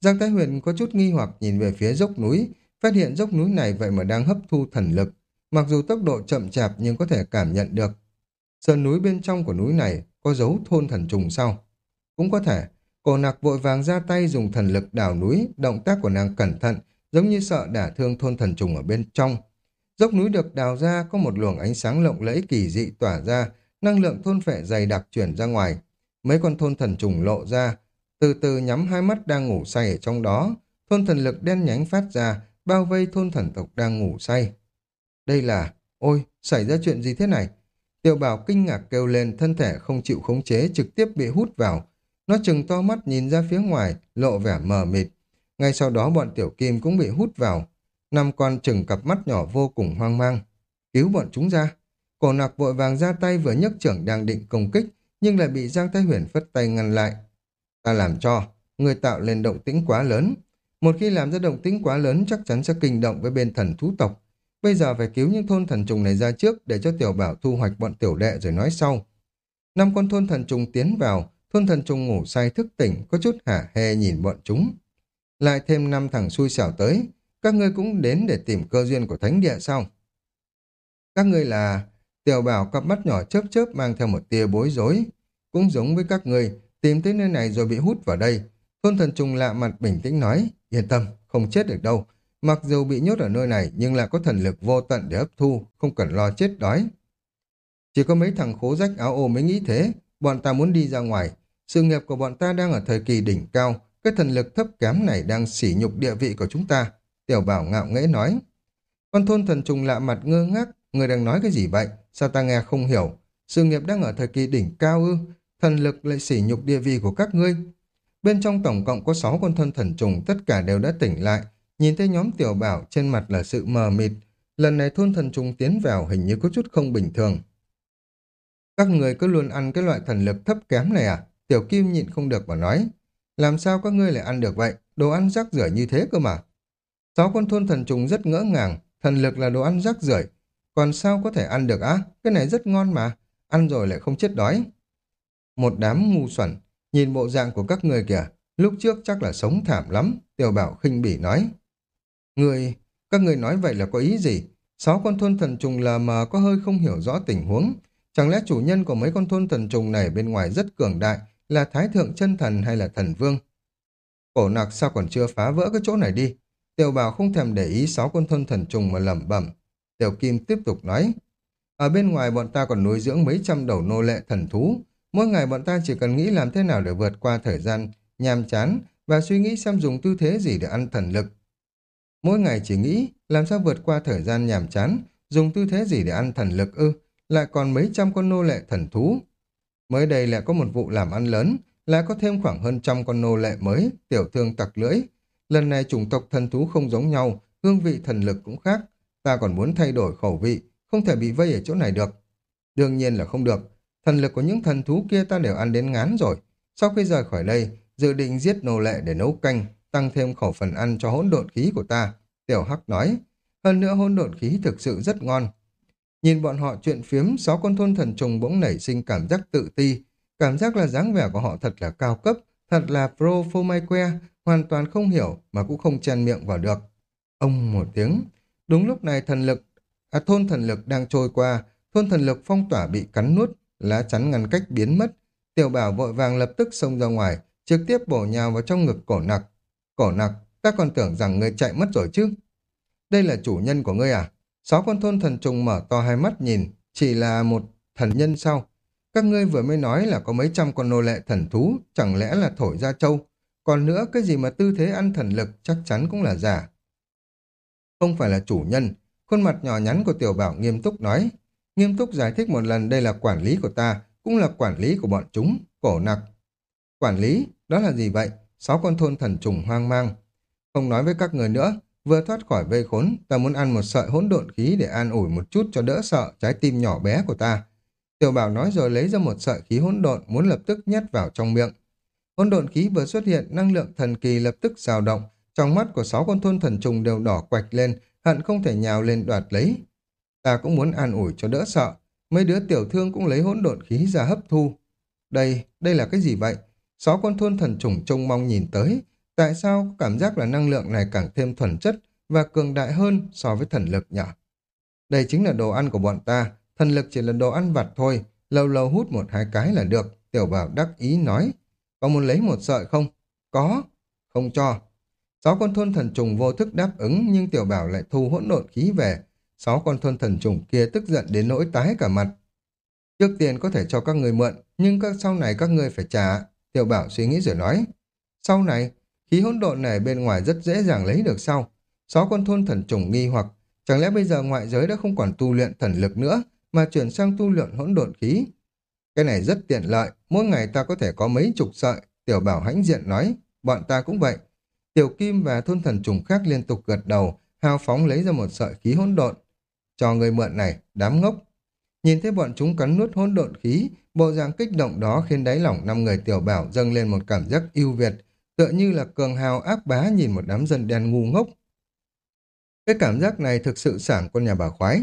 Giang Thái Huyền có chút nghi hoặc nhìn về phía dốc núi, phát hiện dốc núi này vậy mà đang hấp thu thần lực. Mặc dù tốc độ chậm chạp nhưng có thể cảm nhận được. Sơn núi bên trong của núi này có dấu thôn thần trùng sau. Cũng có thể, cổ nạc vội vàng ra tay dùng thần lực đào núi, động tác của nàng cẩn thận, giống như sợ đả thương thôn thần trùng ở bên trong. Dốc núi được đào ra có một luồng ánh sáng lộng lẫy kỳ dị tỏa ra, năng lượng thôn phệ dày đặc chuyển ra ngoài. Mấy con thôn thần trùng lộ ra, từ từ nhắm hai mắt đang ngủ say ở trong đó. Thôn thần lực đen nhánh phát ra, bao vây thôn thần tộc đang ngủ say. Đây là... Ôi, xảy ra chuyện gì thế này? Tiểu bảo kinh ngạc kêu lên, thân thể không chịu khống chế, trực tiếp bị hút vào. Nó chừng to mắt nhìn ra phía ngoài, lộ vẻ mờ mịt. Ngay sau đó bọn tiểu kim cũng bị hút vào. Năm con chừng cặp mắt nhỏ vô cùng hoang mang. Cứu bọn chúng ra. Cổ nặc vội vàng ra tay vừa nhấc trưởng đang định công kích, nhưng lại bị Giang Thái Huyền phất tay ngăn lại. Ta làm cho, người tạo lên động tĩnh quá lớn. Một khi làm ra động tĩnh quá lớn chắc chắn sẽ kinh động với bên thần thú tộc. Bây giờ phải cứu những thôn thần trùng này ra trước để cho tiểu bảo thu hoạch bọn tiểu đệ rồi nói sau. Năm con thôn thần trùng tiến vào, thôn thần trùng ngủ say thức tỉnh, có chút hả hê nhìn bọn chúng. Lại thêm năm thằng xui xẻo tới, các ngươi cũng đến để tìm cơ duyên của thánh địa sau Các ngươi là... Tiểu bảo cặp mắt nhỏ chớp chớp mang theo một tia bối rối. Cũng giống với các ngươi, tìm tới nơi này rồi bị hút vào đây. Thôn thần trùng lạ mặt bình tĩnh nói, yên tâm, không chết được đâu. Mặc dù bị nhốt ở nơi này nhưng lại có thần lực vô tận để hấp thu, không cần lo chết đói. Chỉ có mấy thằng khố rách áo ô mới nghĩ thế, bọn ta muốn đi ra ngoài. Sự nghiệp của bọn ta đang ở thời kỳ đỉnh cao, cái thần lực thấp kém này đang sỉ nhục địa vị của chúng ta. Tiểu bảo ngạo nghễ nói. Con thôn thần trùng lạ mặt ngơ ngác, người đang nói cái gì vậy? Sao ta nghe không hiểu? Sự nghiệp đang ở thời kỳ đỉnh cao ư? Thần lực lại sỉ nhục địa vị của các ngươi. Bên trong tổng cộng có 6 con thân thần trùng, tất cả đều đã tỉnh lại. Nhìn thấy nhóm tiểu bảo trên mặt là sự mờ mịt. Lần này thôn thần trùng tiến vào hình như có chút không bình thường. Các người cứ luôn ăn cái loại thần lực thấp kém này à? Tiểu Kim nhịn không được mà nói. Làm sao các ngươi lại ăn được vậy? Đồ ăn rác rưởi như thế cơ mà. Sáu con thôn thần trùng rất ngỡ ngàng. Thần lực là đồ ăn rác rưởi. Còn sao có thể ăn được á? Cái này rất ngon mà. Ăn rồi lại không chết đói. Một đám ngu xuẩn. Nhìn bộ dạng của các người kìa. Lúc trước chắc là sống thảm lắm. Tiểu bảo khinh bỉ nói. Người, các người nói vậy là có ý gì? Sáu con thôn thần trùng lờ mờ có hơi không hiểu rõ tình huống. Chẳng lẽ chủ nhân của mấy con thôn thần trùng này bên ngoài rất cường đại, là thái thượng chân thần hay là thần vương? Cổ nặc sao còn chưa phá vỡ cái chỗ này đi? Tiểu bảo không thèm để ý sáu con thôn thần trùng mà lẩm bẩm. Tiểu kim tiếp tục nói. Ở bên ngoài bọn ta còn nuôi dưỡng mấy trăm đầu nô lệ thần thú. Mỗi ngày bọn ta chỉ cần nghĩ làm thế nào để vượt qua thời gian nhàm chán và suy nghĩ xem dùng tư thế gì để ăn thần lực. Mỗi ngày chỉ nghĩ làm sao vượt qua thời gian nhàm chán, dùng tư thế gì để ăn thần lực ư, lại còn mấy trăm con nô lệ thần thú. Mới đây lại có một vụ làm ăn lớn, lại có thêm khoảng hơn trăm con nô lệ mới, tiểu thương tặc lưỡi. Lần này chủng tộc thần thú không giống nhau, hương vị thần lực cũng khác. Ta còn muốn thay đổi khẩu vị, không thể bị vây ở chỗ này được. Đương nhiên là không được. Thần lực của những thần thú kia ta đều ăn đến ngán rồi. Sau khi rời khỏi đây, dự định giết nô lệ để nấu canh, tăng thêm khẩu phần ăn cho hỗn độn khí của ta. Tiểu Hắc nói, hơn nữa hỗn độn khí thực sự rất ngon. Nhìn bọn họ chuyện phiếm, sáu con thôn thần trùng bỗng nảy sinh cảm giác tự ti, cảm giác là dáng vẻ của họ thật là cao cấp, thật là pro phô mai que, hoàn toàn không hiểu mà cũng không chen miệng vào được. Ông một tiếng, đúng lúc này thần lực, à thôn thần lực đang trôi qua, thôn thần lực phong tỏa bị cắn nuốt, lá chắn ngăn cách biến mất. Tiểu bảo vội vàng lập tức xông ra ngoài, trực tiếp bổ nhào vào trong ngực cổ nặc. Cổ nặc, ta còn tưởng rằng ngươi chạy mất rồi chứ. Đây là chủ nhân của ngươi à? Sáu con thôn thần trùng mở to hai mắt nhìn, chỉ là một thần nhân sau. Các ngươi vừa mới nói là có mấy trăm con nô lệ thần thú, chẳng lẽ là thổi ra châu? Còn nữa, cái gì mà tư thế ăn thần lực chắc chắn cũng là giả. Không phải là chủ nhân, khuôn mặt nhỏ nhắn của tiểu bảo nghiêm túc nói. Nghiêm túc giải thích một lần đây là quản lý của ta, cũng là quản lý của bọn chúng, cổ nặc. Quản lý, đó là gì vậy? Sáu con thôn thần trùng hoang mang. Không nói với các người nữa, vừa thoát khỏi vây khốn, ta muốn ăn một sợi hỗn độn khí để an ủi một chút cho đỡ sợ trái tim nhỏ bé của ta. Tiểu bảo nói rồi lấy ra một sợi khí hỗn độn muốn lập tức nhét vào trong miệng. Hỗn độn khí vừa xuất hiện, năng lượng thần kỳ lập tức dao động, trong mắt của sáu con thôn thần trùng đều đỏ quạch lên, hận không thể nhào lên đoạt lấy. Ta cũng muốn an ủi cho đỡ sợ, mấy đứa tiểu thương cũng lấy hỗn độn khí ra hấp thu. Đây, đây là cái gì vậy? Sáu con thôn thần trùng trông mong nhìn tới, tại sao cảm giác là năng lượng này càng thêm thuần chất và cường đại hơn so với thần lực nhỉ? Đây chính là đồ ăn của bọn ta, thần lực chỉ là đồ ăn vặt thôi, lâu lâu hút một hai cái là được, tiểu bảo đắc ý nói. Có muốn lấy một sợi không? Có. Không cho. Sáu con thôn thần trùng vô thức đáp ứng nhưng tiểu bảo lại thu hỗn độn khí về. Sáu con thôn thần trùng kia tức giận đến nỗi tái cả mặt. Trước tiền có thể cho các người mượn, nhưng các sau này các người phải trả. Tiểu bảo suy nghĩ rồi nói. Sau này, khí hỗn độn này bên ngoài rất dễ dàng lấy được sau. Sáu con thôn thần trùng nghi hoặc, chẳng lẽ bây giờ ngoại giới đã không còn tu luyện thần lực nữa, mà chuyển sang tu luyện hỗn độn khí? Cái này rất tiện lợi, mỗi ngày ta có thể có mấy chục sợi, tiểu bảo hãnh diện nói, bọn ta cũng vậy. Tiểu Kim và thôn thần trùng khác liên tục gật đầu, hào phóng lấy ra một sợi khí hỗn độn. Cho người mượn này, đám ngốc. Nhìn thấy bọn chúng cắn nuốt hỗn độn khí, bộ dạng kích động đó khiến đáy lòng năm người tiểu bảo dâng lên một cảm giác yêu việt, tựa như là cường hào áp bá nhìn một đám dân đen ngu ngốc. Cái cảm giác này thực sự sảng con nhà bà khoái.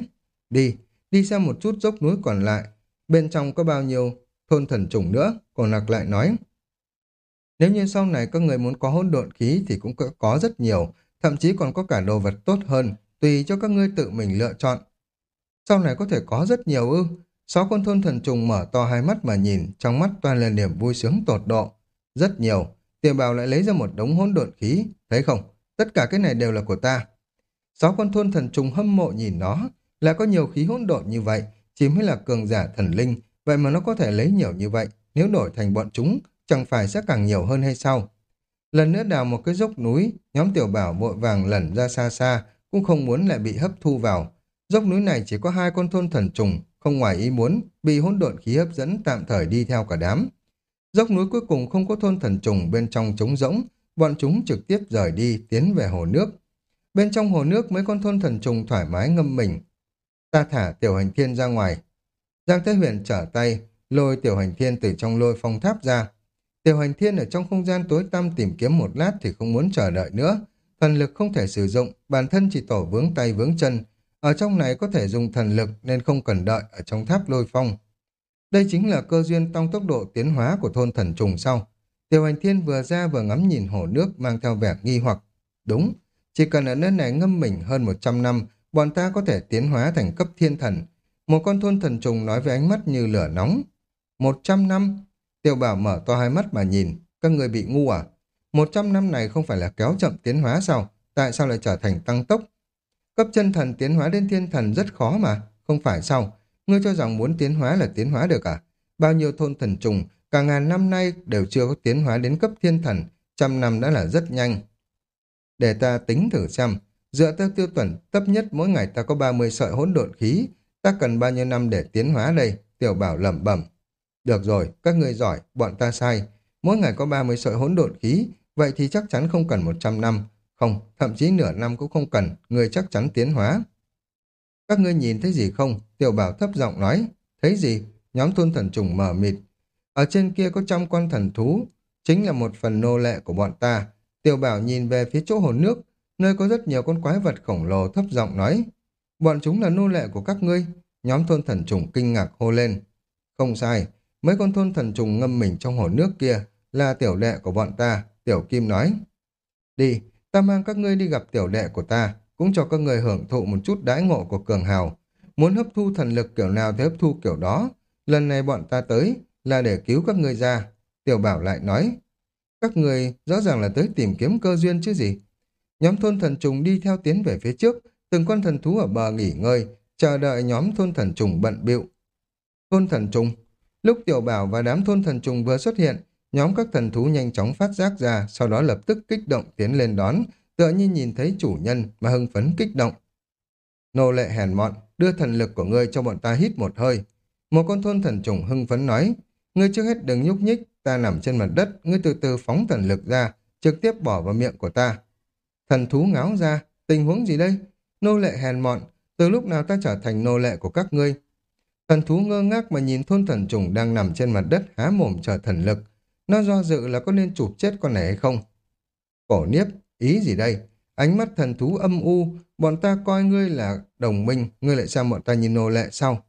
Đi, đi xem một chút dốc núi còn lại, bên trong có bao nhiêu thôn thần trùng nữa, cổ nặc lại nói. Nếu như sau này các người muốn có hỗn độn khí thì cũng có rất nhiều, thậm chí còn có cả đồ vật tốt hơn, tùy cho các ngươi tự mình lựa chọn. Sau này có thể có rất nhiều ư. Sáu con thôn thần trùng mở to hai mắt mà nhìn, trong mắt toàn là niềm vui sướng tột độ. Rất nhiều. Tiền bào lại lấy ra một đống hỗn độn khí. Thấy không? Tất cả cái này đều là của ta. Sáu con thôn thần trùng hâm mộ nhìn nó. Là có nhiều khí hỗn độn như vậy. Chỉ mới là cường giả thần linh. Vậy mà nó có thể lấy nhiều như vậy. Nếu đổi thành bọn chúng, chẳng phải sẽ càng nhiều hơn hay sao? Lần nữa đào một cái dốc núi, nhóm tiểu bảo vội vàng lẩn ra xa xa, cũng không muốn lại bị hấp thu vào. Dốc núi này chỉ có hai con thôn thần trùng, không ngoài ý muốn, bị hỗn độn khí hấp dẫn tạm thời đi theo cả đám. Dốc núi cuối cùng không có thôn thần trùng bên trong trống rỗng, bọn chúng trực tiếp rời đi, tiến về hồ nước. Bên trong hồ nước mấy con thôn thần trùng thoải mái ngâm mình. Ta thả tiểu hành thiên ra ngoài. Giang Thế Huyền trở tay, lôi tiểu hành thiên từ trong lôi phong tháp ra. Tiểu hành thiên ở trong không gian tối tăm tìm kiếm một lát thì không muốn chờ đợi nữa. Thần lực không thể sử dụng, bản thân chỉ tổ vướng tay vướng chân. Ở trong này có thể dùng thần lực nên không cần đợi ở trong tháp lôi phong. Đây chính là cơ duyên tăng tốc độ tiến hóa của thôn thần trùng sau. Tiểu hành thiên vừa ra vừa ngắm nhìn hồ nước mang theo vẻ nghi hoặc. Đúng, chỉ cần ở nơi này ngâm mình hơn 100 năm, bọn ta có thể tiến hóa thành cấp thiên thần. Một con thôn thần trùng nói với ánh mắt như lửa nóng. 100 năm? Tiểu bảo mở to hai mắt mà nhìn, các người bị ngu à? Một trăm năm này không phải là kéo chậm tiến hóa sao? Tại sao lại trở thành tăng tốc? Cấp chân thần tiến hóa đến thiên thần rất khó mà, không phải sao? Ngươi cho rằng muốn tiến hóa là tiến hóa được à? bao nhiêu thôn thần trùng, cả ngàn năm nay đều chưa có tiến hóa đến cấp thiên thần, trăm năm đã là rất nhanh. Để ta tính thử xem, dựa theo tiêu chuẩn thấp nhất mỗi ngày ta có 30 sợi hỗn độn khí, ta cần bao nhiêu năm để tiến hóa đây? Tiểu bảo lẩm bẩm. Được rồi, các ngươi giỏi, bọn ta sai. Mỗi ngày có 30 sợi hỗn độn khí, vậy thì chắc chắn không cần 100 năm. Không, thậm chí nửa năm cũng không cần, người chắc chắn tiến hóa. Các ngươi nhìn thấy gì không? Tiểu bảo thấp giọng nói. Thấy gì? Nhóm thôn thần trùng mở mịt. Ở trên kia có trăm con thần thú, chính là một phần nô lệ của bọn ta. Tiểu bảo nhìn về phía chỗ hồ nước, nơi có rất nhiều con quái vật khổng lồ thấp giọng nói. Bọn chúng là nô lệ của các ngươi. Nhóm thôn thần trùng kinh ngạc hô lên. Không sai, mấy con thôn thần trùng ngâm mình trong hồ nước kia là tiểu đệ của bọn ta, tiểu kim nói. Đi, ta mang các ngươi đi gặp tiểu đệ của ta, cũng cho các người hưởng thụ một chút đãi ngộ của cường hào. Muốn hấp thu thần lực kiểu nào thì hấp thu kiểu đó. Lần này bọn ta tới là để cứu các ngươi ra. Tiểu bảo lại nói, các người rõ ràng là tới tìm kiếm cơ duyên chứ gì. Nhóm thôn thần trùng đi theo tiến về phía trước, từng con thần thú ở bờ nghỉ ngơi, chờ đợi nhóm thôn thần trùng bận bịu. Thôn thần trùng Lúc tiểu bảo và đám thôn thần trùng vừa xuất hiện, nhóm các thần thú nhanh chóng phát giác ra, sau đó lập tức kích động tiến lên đón, tựa như nhìn thấy chủ nhân mà hưng phấn kích động. Nô lệ hèn mọn, đưa thần lực của ngươi cho bọn ta hít một hơi. Một con thôn thần trùng hưng phấn nói, ngươi trước hết đừng nhúc nhích, ta nằm trên mặt đất, ngươi từ từ phóng thần lực ra, trực tiếp bỏ vào miệng của ta. Thần thú ngáo ra, tình huống gì đây? Nô lệ hèn mọn, từ lúc nào ta trở thành nô lệ của các ngươi? Thần thú ngơ ngác mà nhìn thôn thần trùng đang nằm trên mặt đất há mồm chờ thần lực. Nó do dự là có nên chụp chết con này hay không? Cổ niếp, ý gì đây? Ánh mắt thần thú âm u, bọn ta coi ngươi là đồng minh, ngươi lại sao bọn ta nhìn nô lệ sau.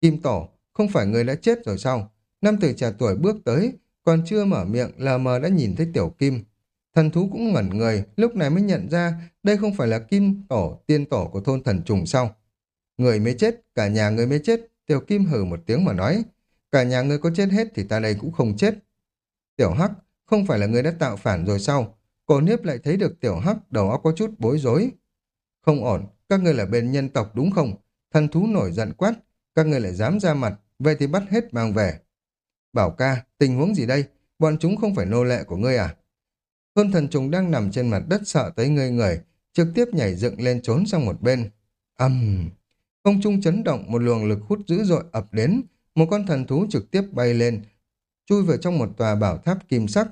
Kim tổ, không phải ngươi đã chết rồi sao? Nam tử trẻ tuổi bước tới, còn chưa mở miệng, lờ mờ đã nhìn thấy tiểu kim. Thần thú cũng ngẩn người, lúc này mới nhận ra đây không phải là kim tổ, tiên tổ của thôn thần trùng sau. Người mới chết, cả nhà người mới chết, tiểu kim hừ một tiếng mà nói. Cả nhà người có chết hết thì ta đây cũng không chết. Tiểu Hắc, không phải là người đã tạo phản rồi sao? Cổ niếp lại thấy được Tiểu Hắc đầu óc có chút bối rối. Không ổn, các ngươi là bên nhân tộc đúng không? Thần thú nổi giận quát, các ngươi lại dám ra mặt, vậy thì bắt hết mang về. Bảo ca, tình huống gì đây? Bọn chúng không phải nô lệ của ngươi à? Hơn thần trùng đang nằm trên mặt đất sợ tới ngươi người, trực tiếp nhảy dựng lên trốn sang một bên. Âm! Um. Không trung chấn động một luồng lực hút dữ dội ập đến, một con thần thú trực tiếp bay lên, chui vào trong một tòa bảo tháp kim sắc.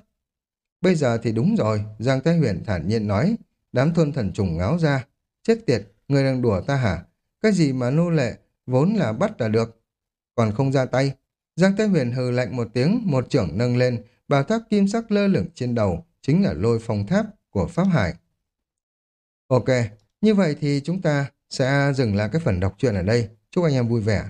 Bây giờ thì đúng rồi, Giang Thái Huyền thản nhiên nói, đám thôn thần trùng ngáo ra. Chết tiệt, người đang đùa ta hả? Cái gì mà nô lệ, vốn là bắt là được. Còn không ra tay. Giang Thái Huyền hừ lạnh một tiếng, một trưởng nâng lên, bảo tháp kim sắc lơ lửng trên đầu, chính là lôi phong tháp của Pháp Hải. Ok, như vậy thì chúng ta sẽ dừng lại cái phần đọc truyện ở đây. Chúc anh em vui vẻ.